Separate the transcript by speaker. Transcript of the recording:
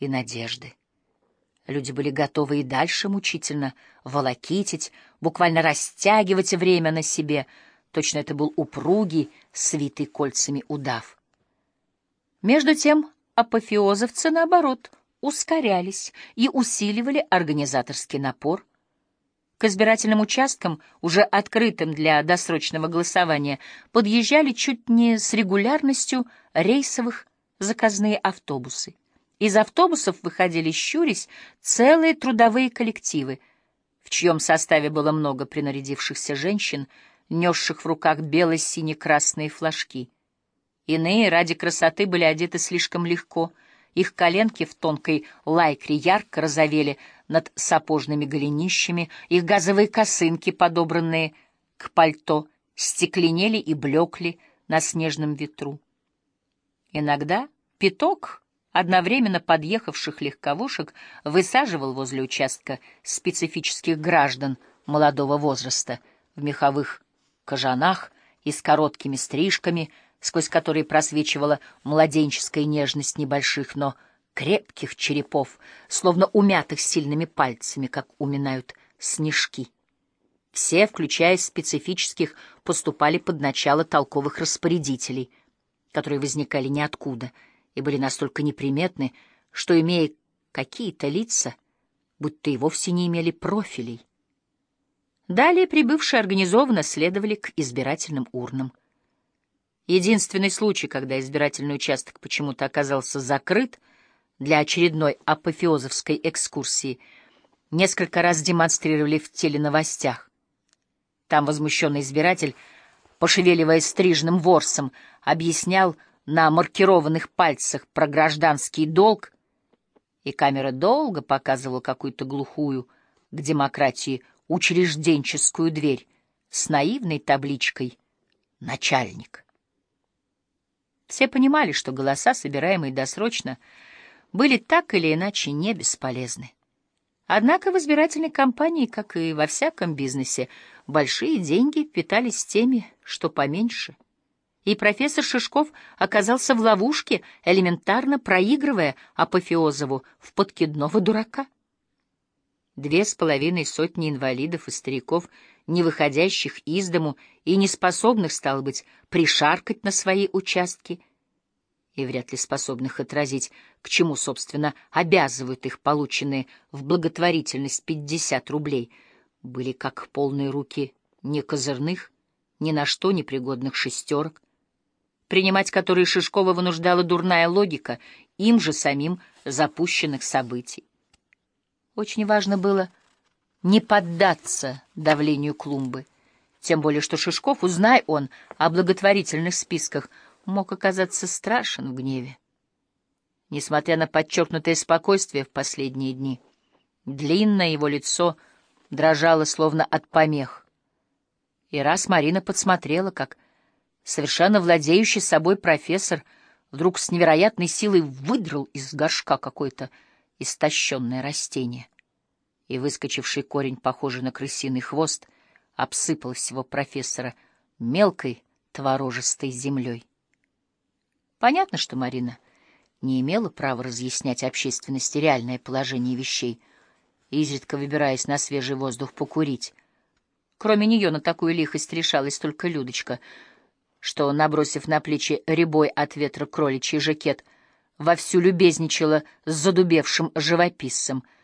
Speaker 1: и надежды. Люди были готовы и дальше мучительно волокитить, буквально растягивать время на себе. Точно это был упругий, свитый кольцами удав. Между тем апофеозовцы, наоборот, ускорялись и усиливали организаторский напор. К избирательным участкам, уже открытым для досрочного голосования, подъезжали чуть не с регулярностью рейсовых заказные автобусы. Из автобусов выходили, щурясь, целые трудовые коллективы, в чьем составе было много принарядившихся женщин, несших в руках бело-сине-красные флажки. Иные ради красоты были одеты слишком легко, их коленки в тонкой лайкре ярко розовели над сапожными голенищами, их газовые косынки, подобранные к пальто, стекленели и блекли на снежном ветру. Иногда пяток одновременно подъехавших легковушек высаживал возле участка специфических граждан молодого возраста в меховых кожанах и с короткими стрижками, сквозь которые просвечивала младенческая нежность небольших, но крепких черепов, словно умятых сильными пальцами, как уминают снежки. Все, включая специфических, поступали под начало толковых распорядителей, которые возникали ниоткуда — и были настолько неприметны, что, имея какие-то лица, будто и вовсе не имели профилей. Далее прибывшие организованно следовали к избирательным урнам. Единственный случай, когда избирательный участок почему-то оказался закрыт для очередной апофеозовской экскурсии, несколько раз демонстрировали в теленовостях. Там возмущенный избиратель, пошевеливая стрижным ворсом, объяснял, на маркированных пальцах про гражданский долг, и камера долго показывала какую-то глухую к демократии учрежденческую дверь с наивной табличкой «Начальник». Все понимали, что голоса, собираемые досрочно, были так или иначе не бесполезны. Однако в избирательной кампании, как и во всяком бизнесе, большие деньги питались теми, что поменьше — и профессор Шишков оказался в ловушке, элементарно проигрывая Апофеозову в подкидного дурака. Две с половиной сотни инвалидов и стариков, не выходящих из дому и не способных, стало быть, пришаркать на свои участки, и вряд ли способных отразить, к чему, собственно, обязывают их полученные в благотворительность пятьдесят рублей, были как полные руки не козырных, ни на что непригодных шестерок, принимать которые Шишкова вынуждала дурная логика им же самим запущенных событий. Очень важно было не поддаться давлению клумбы, тем более что Шишков, узнай он о благотворительных списках, мог оказаться страшен в гневе. Несмотря на подчеркнутое спокойствие в последние дни, длинное его лицо дрожало словно от помех. И раз Марина подсмотрела, как совершенно владеющий собой профессор вдруг с невероятной силой выдрал из горшка какое-то истощенное растение. И выскочивший корень, похожий на крысиный хвост, обсыпал всего профессора мелкой творожистой землей. Понятно, что Марина не имела права разъяснять общественности реальное положение вещей, изредка выбираясь на свежий воздух покурить. Кроме нее на такую лихость решалась только Людочка — что, набросив на плечи рябой от ветра кроличий жакет, вовсю любезничала с задубевшим живописцем —